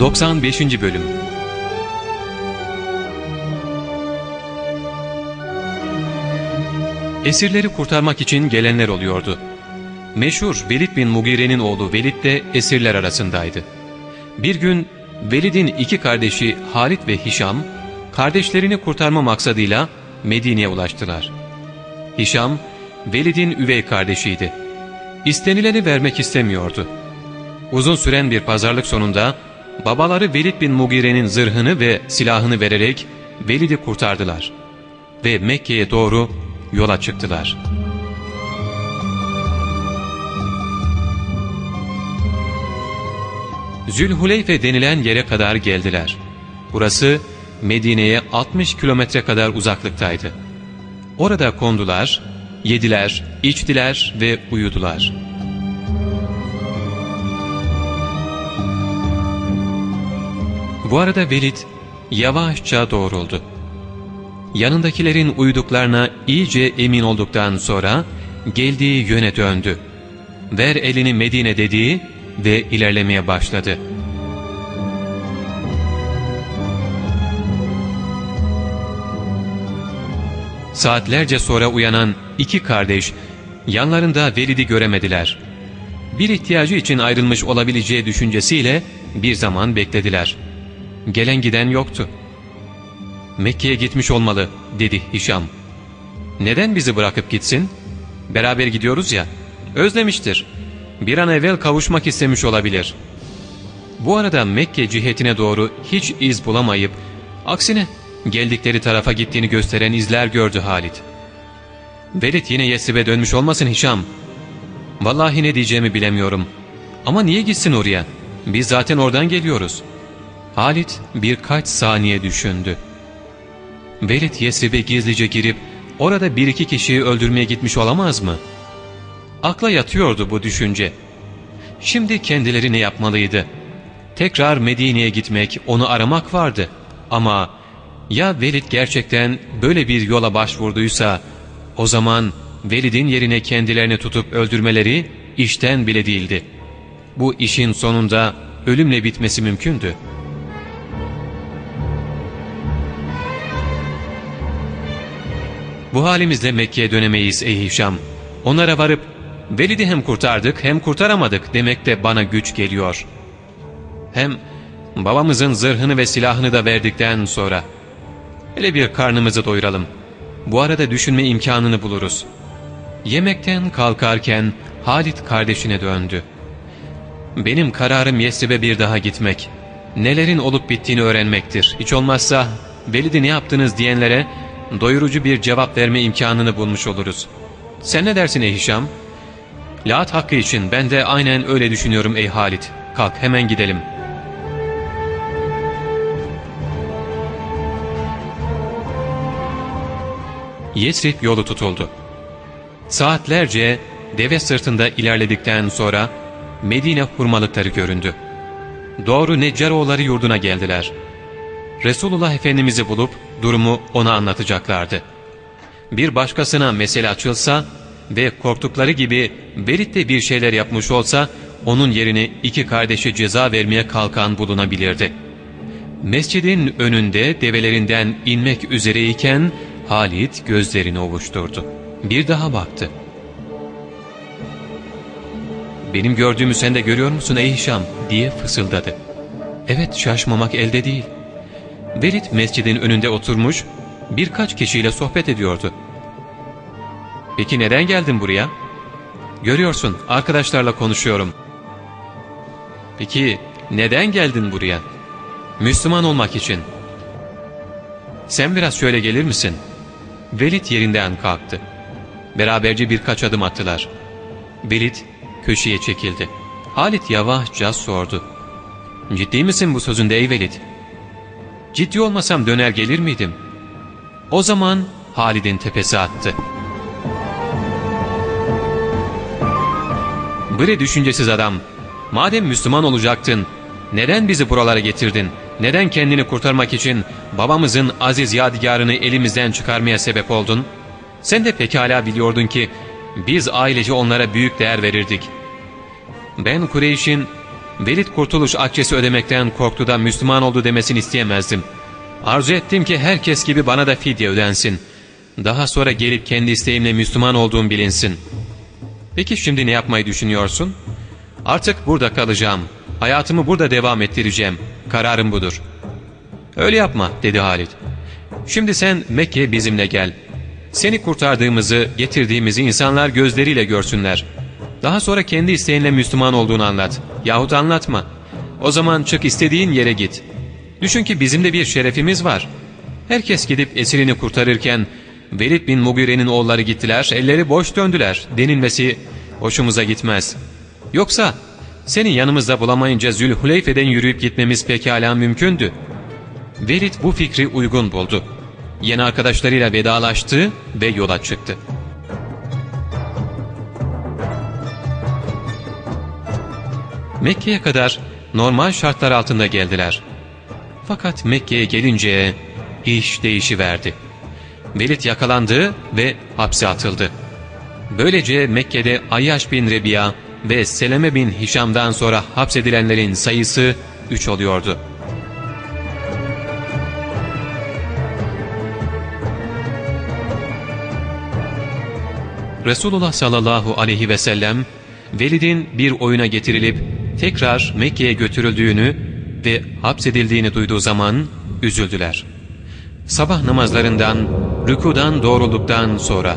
95. Bölüm Esirleri kurtarmak için gelenler oluyordu. Meşhur Velid bin Mugire'nin oğlu Velid de esirler arasındaydı. Bir gün Velid'in iki kardeşi Halit ve Hişam, kardeşlerini kurtarma maksadıyla Medine'ye ulaştılar. Hişam, Velid'in üvey kardeşiydi. İstenileni vermek istemiyordu. Uzun süren bir pazarlık sonunda babaları Velid bin Mugire'nin zırhını ve silahını vererek Velid'i kurtardılar. Ve Mekke'ye doğru yola çıktılar. Zülhuleyfe denilen yere kadar geldiler. Burası Medine'ye 60 kilometre kadar uzaklıktaydı. Orada kondular, yediler, içtiler ve uyudular. Bu arada Velid yavaşça doğruldu. Yanındakilerin uyuduklarına iyice emin olduktan sonra geldiği yöne döndü. Ver elini Medine dediği ve ilerlemeye başladı. Saatlerce sonra uyanan iki kardeş yanlarında Velid'i göremediler. Bir ihtiyacı için ayrılmış olabileceği düşüncesiyle bir zaman beklediler. Gelen giden yoktu. Mekke'ye gitmiş olmalı dedi Hişam. Neden bizi bırakıp gitsin? Beraber gidiyoruz ya. Özlemiştir. Bir an evvel kavuşmak istemiş olabilir. Bu arada Mekke cihetine doğru hiç iz bulamayıp aksine geldikleri tarafa gittiğini gösteren izler gördü Halit. Velid yine Yesrib'e dönmüş olmasın Hişam. Vallahi ne diyeceğimi bilemiyorum. Ama niye gitsin oraya? Biz zaten oradan geliyoruz. Halit birkaç saniye düşündü. Velid Yesrib'e gizlice girip orada bir iki kişiyi öldürmeye gitmiş olamaz mı? Akla yatıyordu bu düşünce. Şimdi kendileri ne yapmalıydı? Tekrar Medine'ye gitmek, onu aramak vardı. Ama ya Velid gerçekten böyle bir yola başvurduysa, o zaman Velid'in yerine kendilerini tutup öldürmeleri işten bile değildi. Bu işin sonunda ölümle bitmesi mümkündü.'' Bu halimizle Mekke'ye dönemeyiz ey Hişam. Onlara varıp Velid'i hem kurtardık hem kurtaramadık demek de bana güç geliyor. Hem babamızın zırhını ve silahını da verdikten sonra hele bir karnımızı doyuralım. Bu arada düşünme imkanını buluruz. Yemekten kalkarken Halit kardeşine döndü. Benim kararım Yesrib'e bir daha gitmek. Nelerin olup bittiğini öğrenmektir. Hiç olmazsa Velid'i ne yaptınız diyenlere doyurucu bir cevap verme imkanını bulmuş oluruz. Sen ne dersin ey Hişam? Lat hakkı için ben de aynen öyle düşünüyorum ey Halit. Kalk hemen gidelim. Yesrib yolu tutuldu. Saatlerce deve sırtında ilerledikten sonra Medine hurmalıkları göründü. Doğru Neccaroğulları yurduna geldiler. Resulullah Efendimiz'i bulup durumu ona anlatacaklardı. Bir başkasına mesele açılsa ve korktukları gibi de bir şeyler yapmış olsa onun yerine iki kardeşe ceza vermeye kalkan bulunabilirdi. Mescidin önünde develerinden inmek üzereyken Halit gözlerini ovuşturdu. Bir daha baktı. ''Benim gördüğümü sen de görüyor musun ey Hişam?'' diye fısıldadı. ''Evet şaşmamak elde değil.'' Velid mescidin önünde oturmuş birkaç kişiyle sohbet ediyordu. ''Peki neden geldin buraya?'' ''Görüyorsun arkadaşlarla konuşuyorum.'' ''Peki neden geldin buraya?'' ''Müslüman olmak için.'' ''Sen biraz şöyle gelir misin?'' Velid yerinden kalktı. Beraberce birkaç adım attılar. Velid köşeye çekildi. Halit yavaşça sordu. ''Ciddi misin bu sözünde ey Velid?'' Ciddi olmasam döner gelir miydim? O zaman Halid'in tepesi attı. Bre düşüncesiz adam, madem Müslüman olacaktın, neden bizi buralara getirdin? Neden kendini kurtarmak için babamızın aziz yadigarını elimizden çıkarmaya sebep oldun? Sen de pekala biliyordun ki biz ailece onlara büyük değer verirdik. Ben Kureyş'in Velid kurtuluş akçesi ödemekten korktu da Müslüman oldu demesini isteyemezdim. Arzu ettim ki herkes gibi bana da fidye ödensin. Daha sonra gelip kendi isteğimle Müslüman olduğum bilinsin. Peki şimdi ne yapmayı düşünüyorsun? Artık burada kalacağım. Hayatımı burada devam ettireceğim. Kararım budur. Öyle yapma dedi Halid. Şimdi sen Mekke'ye bizimle gel. Seni kurtardığımızı, getirdiğimizi insanlar gözleriyle görsünler. Daha sonra kendi isteğinle Müslüman olduğunu anlat. Yahut anlatma. O zaman çık istediğin yere git. Düşün ki bizim de bir şerefimiz var. Herkes gidip esirini kurtarırken Velid bin Mugire'nin oğulları gittiler, elleri boş döndüler denilmesi hoşumuza gitmez. Yoksa senin yanımızda bulamayınca Zülhuleyfe'den yürüyüp gitmemiz pekala mümkündü. Velid bu fikri uygun buldu. Yeni arkadaşlarıyla vedalaştı ve yola çıktı. Mekke'ye kadar normal şartlar altında geldiler. Fakat Mekke'ye gelince iş değişiverdi. Velid yakalandı ve hapse atıldı. Böylece Mekke'de Ayyaş bin Rebiya ve Seleme bin Hişam'dan sonra hapsedilenlerin sayısı 3 oluyordu. Resulullah sallallahu aleyhi ve sellem Velid'in bir oyuna getirilip tekrar Mekke'ye götürüldüğünü ve hapsedildiğini duyduğu zaman üzüldüler. Sabah namazlarından, rükudan doğrulduktan sonra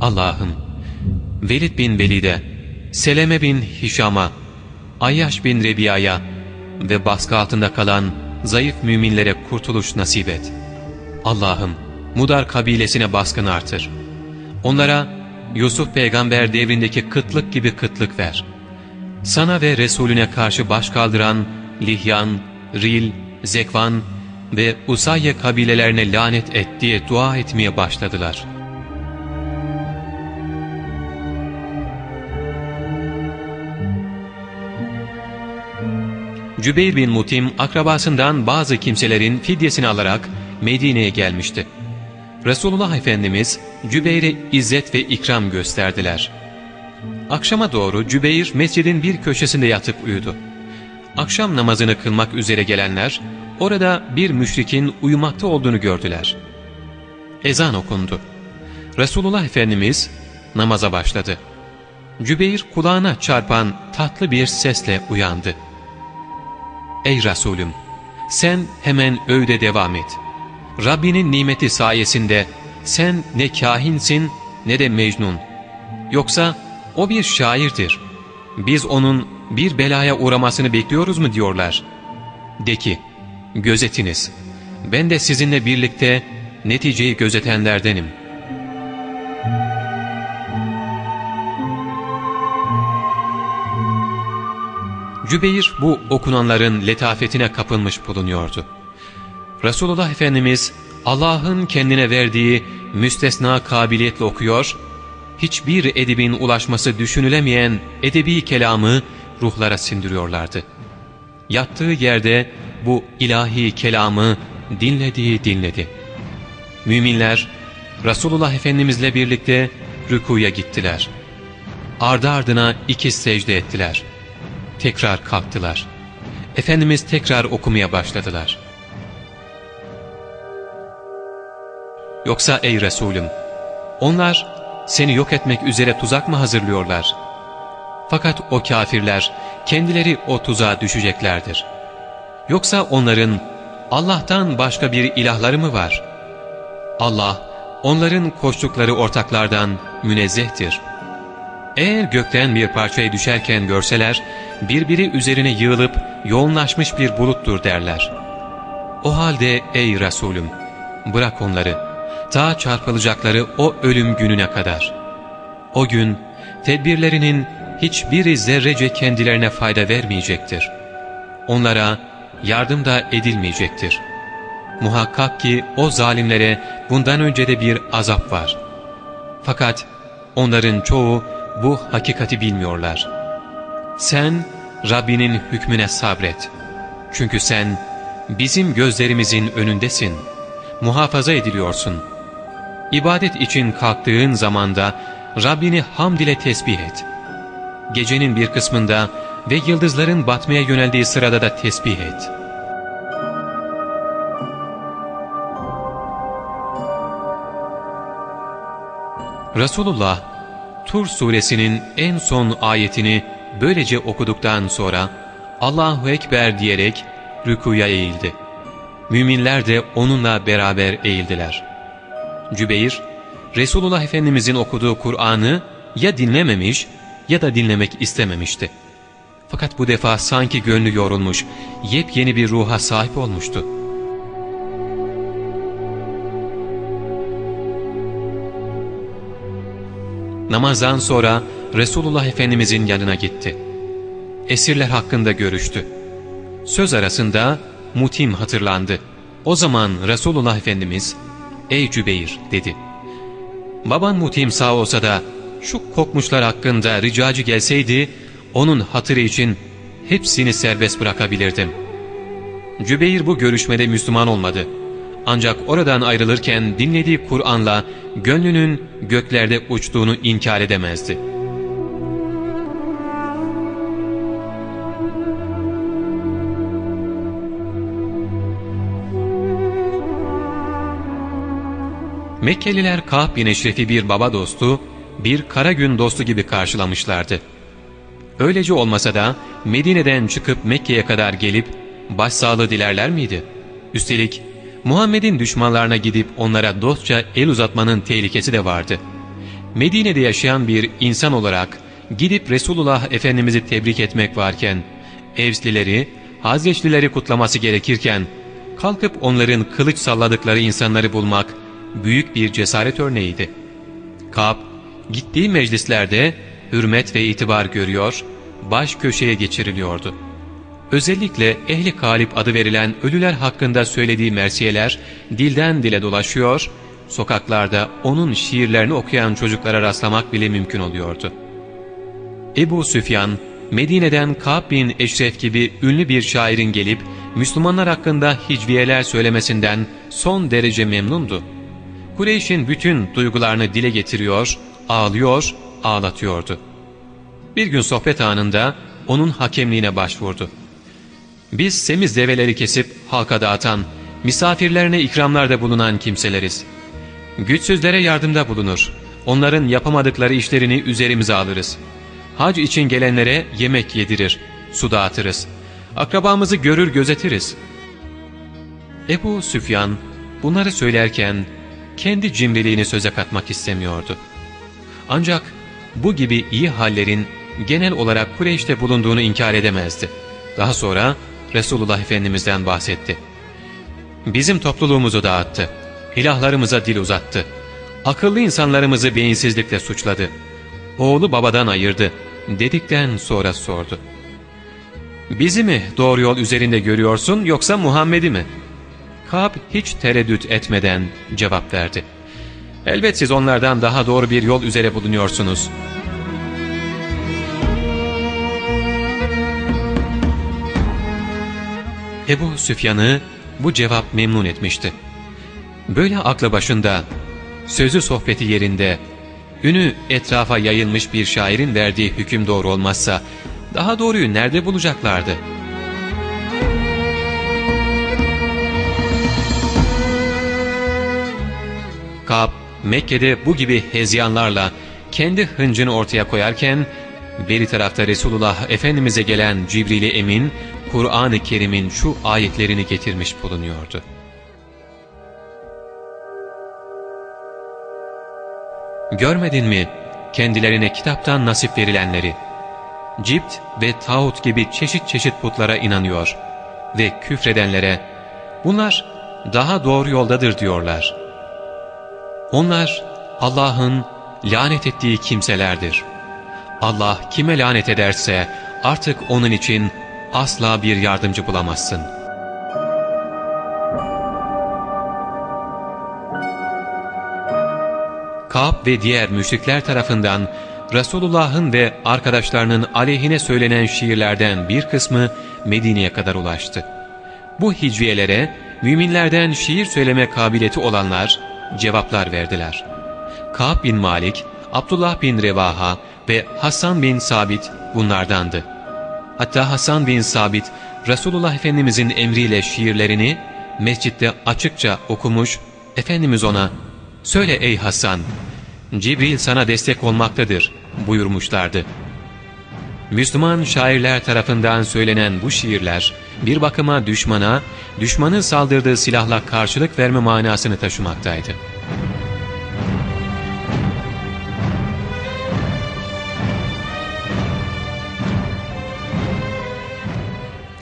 Allah'ım Velid bin Velid'e, Seleme bin Hişam'a, Ayyaş bin Rebiya'ya ve baskı altında kalan zayıf müminlere kurtuluş nasip et. Allah'ım Mudar kabilesine baskın artır. Onlara Yusuf peygamber devrindeki kıtlık gibi kıtlık ver. Sana ve Resulüne karşı baş kaldıran Lihyan, Ril, Zekvan ve Usayye kabilelerine lanet et diye dua etmeye başladılar. Cübeyr bin Mutim akrabasından bazı kimselerin fidyesini alarak Medine'ye gelmişti. Resulullah Efendimiz Cübeyr'e izzet ve ikram gösterdiler. Akşama doğru Cübeyr mescidin bir köşesinde yatıp uyudu. Akşam namazını kılmak üzere gelenler orada bir müşrikin uyumakta olduğunu gördüler. Ezan okundu. Resulullah Efendimiz namaza başladı. Cübeyr kulağına çarpan tatlı bir sesle uyandı. Ey Resulüm! Sen hemen öğüde devam et. Rabbinin nimeti sayesinde sen ne kahinsin ne de mecnun. Yoksa o bir şairdir. Biz onun bir belaya uğramasını bekliyoruz mu diyorlar. De ki, gözetiniz. Ben de sizinle birlikte neticeyi gözetenlerdenim. Cübeyr bu okunanların letafetine kapılmış bulunuyordu. Resulullah Efendimiz Allah'ın kendine verdiği müstesna kabiliyetle okuyor, hiçbir edibin ulaşması düşünülemeyen edebi kelamı ruhlara sindiriyorlardı. Yattığı yerde bu ilahi kelamı dinlediği dinledi. Müminler Resulullah Efendimizle birlikte rükuya gittiler. Ardı ardına iki secde ettiler. Tekrar kalktılar. Efendimiz tekrar okumaya başladılar. Yoksa ey Resulüm, onlar seni yok etmek üzere tuzak mı hazırlıyorlar? Fakat o kafirler kendileri o tuzağa düşeceklerdir. Yoksa onların Allah'tan başka bir ilahları mı var? Allah onların koştukları ortaklardan münezzehtir. Eğer gökten bir parçayı düşerken görseler, birbiri üzerine yığılıp yoğunlaşmış bir buluttur derler. O halde ey Resulüm, bırak onları, ta çarpılacakları o ölüm gününe kadar. O gün tedbirlerinin hiçbiri zerrece kendilerine fayda vermeyecektir. Onlara yardım da edilmeyecektir. Muhakkak ki o zalimlere bundan önce de bir azap var. Fakat onların çoğu bu hakikati bilmiyorlar. Sen Rabbinin hükmüne sabret. Çünkü sen bizim gözlerimizin önündesin. Muhafaza ediliyorsun.'' İbadet için kalktığın zamanda Rabbini hamd ile tesbih et. Gecenin bir kısmında ve yıldızların batmaya yöneldiği sırada da tesbih et. Resulullah, Tur suresinin en son ayetini böylece okuduktan sonra Allahu Ekber diyerek rükuya eğildi. Müminler de onunla beraber eğildiler. Cübeyr, Resulullah Efendimizin okuduğu Kur'an'ı ya dinlememiş ya da dinlemek istememişti. Fakat bu defa sanki gönlü yorulmuş, yepyeni bir ruha sahip olmuştu. Namazdan sonra Resulullah Efendimizin yanına gitti. Esirler hakkında görüştü. Söz arasında Mutim hatırlandı. O zaman Resulullah Efendimiz, ''Ey Cübeyr'' dedi. ''Baban Mutim sağ olsa da şu kokmuşlar hakkında ricacı gelseydi, onun hatırı için hepsini serbest bırakabilirdim. Cübeyr bu görüşmede Müslüman olmadı. Ancak oradan ayrılırken dinlediği Kur'an'la gönlünün göklerde uçtuğunu inkar edemezdi. Mekkeliler Ka'b bin Eşref'i bir baba dostu, bir kara gün dostu gibi karşılamışlardı. Öylece olmasa da Medine'den çıkıp Mekke'ye kadar gelip başsağlığı dilerler miydi? Üstelik Muhammed'in düşmanlarına gidip onlara dostça el uzatmanın tehlikesi de vardı. Medine'de yaşayan bir insan olarak gidip Resulullah Efendimiz'i tebrik etmek varken, Evslileri, Hazreçlileri kutlaması gerekirken, kalkıp onların kılıç salladıkları insanları bulmak büyük bir cesaret örneğiydi. Kab, gittiği meclislerde hürmet ve itibar görüyor, baş köşeye geçiriliyordu. Özellikle ehli kalip adı verilen ölüler hakkında söylediği mersiyeler dilden dile dolaşıyor, sokaklarda onun şiirlerini okuyan çocuklara rastlamak bile mümkün oluyordu. Ebu Süfyan, Medine'den Ka'b bin Eşref gibi ünlü bir şairin gelip Müslümanlar hakkında hicviyeler söylemesinden son derece memnundu. Kureyş'in bütün duygularını dile getiriyor, ağlıyor, ağlatıyordu. Bir gün sohbet anında onun hakemliğine başvurdu. Biz semiz develeri kesip halka dağıtan, misafirlerine ikramlarda bulunan kimseleriz. Güçsüzlere yardımda bulunur. Onların yapamadıkları işlerini üzerimize alırız. Hac için gelenlere yemek yedirir, su dağıtırız. Akrabamızı görür gözetiriz. Ebu Süfyan bunları söylerken kendi cimriliğini söze katmak istemiyordu. Ancak bu gibi iyi hallerin genel olarak Kureyş'te bulunduğunu inkar edemezdi. Daha sonra Resulullah Efendimiz'den bahsetti. Bizim topluluğumuzu dağıttı. İlahlarımıza dil uzattı. Akıllı insanlarımızı beyinsizlikle suçladı. Oğlu babadan ayırdı. Dedikten sonra sordu. Bizi mi doğru yol üzerinde görüyorsun yoksa Muhammed'i mi? Kab hiç tereddüt etmeden cevap verdi. Elbet siz onlardan daha doğru bir yol üzere bulunuyorsunuz. Ebu Süfyan'ı bu cevap memnun etmişti. Böyle aklı başında, sözü sohbeti yerinde, ünü etrafa yayılmış bir şairin verdiği hüküm doğru olmazsa, daha doğruyu nerede bulacaklardı? Mekke'de bu gibi hezyanlarla kendi hıncını ortaya koyarken, beri tarafta Resulullah Efendimiz'e gelen Cibril-i Emin, Kur'an-ı Kerim'in şu ayetlerini getirmiş bulunuyordu. Görmedin mi kendilerine kitaptan nasip verilenleri? Cipt ve Tağut gibi çeşit çeşit putlara inanıyor ve küfredenlere bunlar daha doğru yoldadır diyorlar. Onlar Allah'ın lanet ettiği kimselerdir. Allah kime lanet ederse artık onun için asla bir yardımcı bulamazsın. Ka'b ve diğer müşrikler tarafından Resulullah'ın ve arkadaşlarının aleyhine söylenen şiirlerden bir kısmı Medine'ye kadar ulaştı. Bu hicviyelere müminlerden şiir söyleme kabiliyeti olanlar cevaplar verdiler. Ka'b bin Malik, Abdullah bin Revaha ve Hasan bin Sabit bunlardandı. Hatta Hasan bin Sabit, Resulullah Efendimizin emriyle şiirlerini mescitte açıkça okumuş, Efendimiz ona, ''Söyle ey Hasan, Cibril sana destek olmaktadır.'' buyurmuşlardı. Müslüman şairler tarafından söylenen bu şiirler, bir bakıma düşmana, düşmanın saldırdığı silahla karşılık verme manasını taşımaktaydı.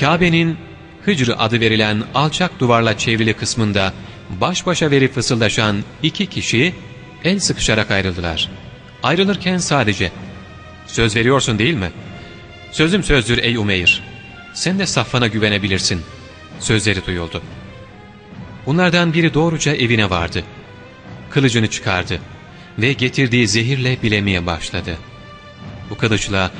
Kabe'nin Hıcr adı verilen alçak duvarla çevrili kısmında baş başa verip fısıldaşan iki kişi el sıkışarak ayrıldılar. Ayrılırken sadece ''Söz veriyorsun değil mi?'' ''Sözüm sözdür ey Umeyr. Sen de Safvan'a güvenebilirsin.'' Sözleri duyuldu. Bunlardan biri doğruca evine vardı. Kılıcını çıkardı ve getirdiği zehirle bilemeye başladı. Bu kılıçla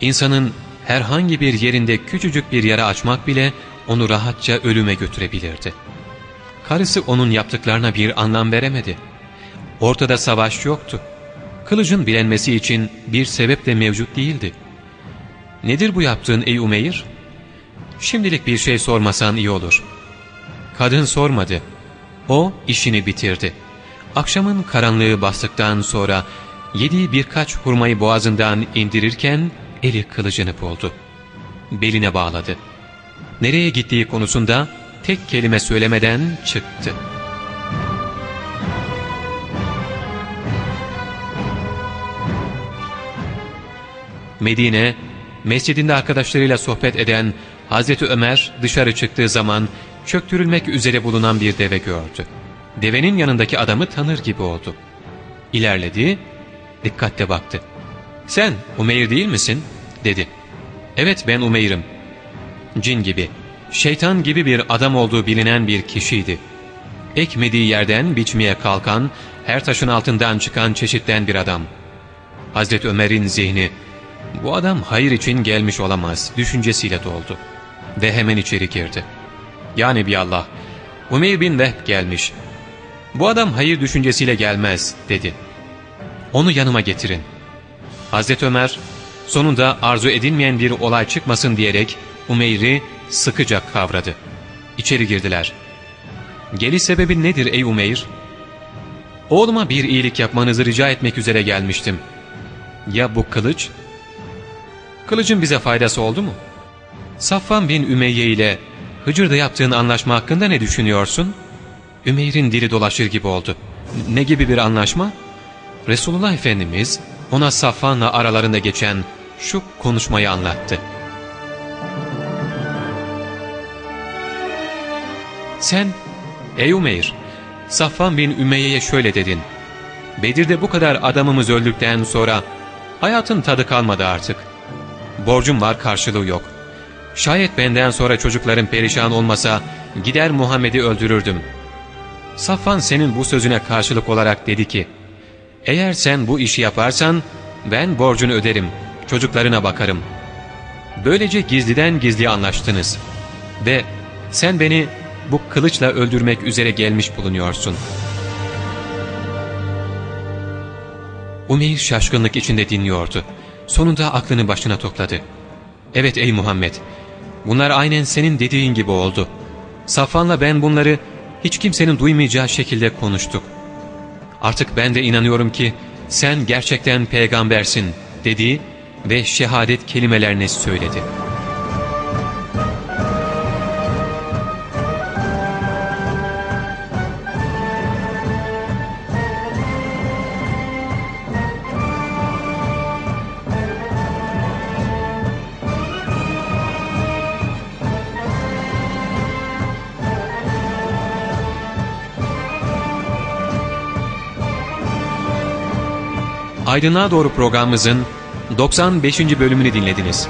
insanın herhangi bir yerinde küçücük bir yara açmak bile onu rahatça ölüme götürebilirdi. Karısı onun yaptıklarına bir anlam veremedi. Ortada savaş yoktu. Kılıcın bilenmesi için bir sebep de mevcut değildi. ''Nedir bu yaptığın ey Umeyr?'' ''Şimdilik bir şey sormasan iyi olur.'' Kadın sormadı. O işini bitirdi. Akşamın karanlığı bastıktan sonra yediği birkaç hurmayı boğazından indirirken eli kılıcını buldu. Beline bağladı. Nereye gittiği konusunda tek kelime söylemeden çıktı. Medine, mescidinde arkadaşlarıyla sohbet eden Hazreti Ömer dışarı çıktığı zaman çöktürülmek üzere bulunan bir deve gördü. Devenin yanındaki adamı tanır gibi oldu. İlerledi, dikkatle baktı. ''Sen Umeyr değil misin?'' dedi. ''Evet ben Umeyr'im.'' Cin gibi, şeytan gibi bir adam olduğu bilinen bir kişiydi. Ekmediği yerden biçmeye kalkan, her taşın altından çıkan çeşitten bir adam. Hazreti Ömer'in zihni, bu adam hayır için gelmiş olamaz düşüncesiyle doldu. Ve hemen içeri girdi. Yani bir Allah, Umeyr bin Vehb gelmiş. Bu adam hayır düşüncesiyle gelmez dedi. Onu yanıma getirin. Hazreti Ömer sonunda arzu edilmeyen bir olay çıkmasın diyerek Umeyr'i sıkıca kavradı. İçeri girdiler. Geliş sebebi nedir ey Umeyr? Oğluma bir iyilik yapmanızı rica etmek üzere gelmiştim. Ya bu kılıç? Kılıcın bize faydası oldu mu? Safvan bin Ümeyye ile Hıcır'da yaptığın anlaşma hakkında ne düşünüyorsun? Ümeyr'in dili dolaşır gibi oldu. Ne gibi bir anlaşma? Resulullah Efendimiz ona Safvan'la aralarında geçen şu konuşmayı anlattı. Sen, ey Umeyr, Safvan bin Ümeyye'ye şöyle dedin. Bedir'de bu kadar adamımız öldükten sonra hayatın tadı kalmadı artık. Borcum var karşılığı yok. Şayet benden sonra çocukların perişan olmasa gider Muhammed'i öldürürdüm. Safvan senin bu sözüne karşılık olarak dedi ki, eğer sen bu işi yaparsan ben borcunu öderim, çocuklarına bakarım. Böylece gizliden gizliye anlaştınız. Ve sen beni bu kılıçla öldürmek üzere gelmiş bulunuyorsun. Umeyr şaşkınlık içinde dinliyordu. Sonunda aklını başına topladı. Evet ey Muhammed, bunlar aynen senin dediğin gibi oldu. Safvan'la ben bunları hiç kimsenin duymayacağı şekilde konuştuk. Artık ben de inanıyorum ki sen gerçekten peygambersin dedi ve şehadet kelimelerini söyledi.'' Aydınlığa Doğru programımızın 95. bölümünü dinlediniz.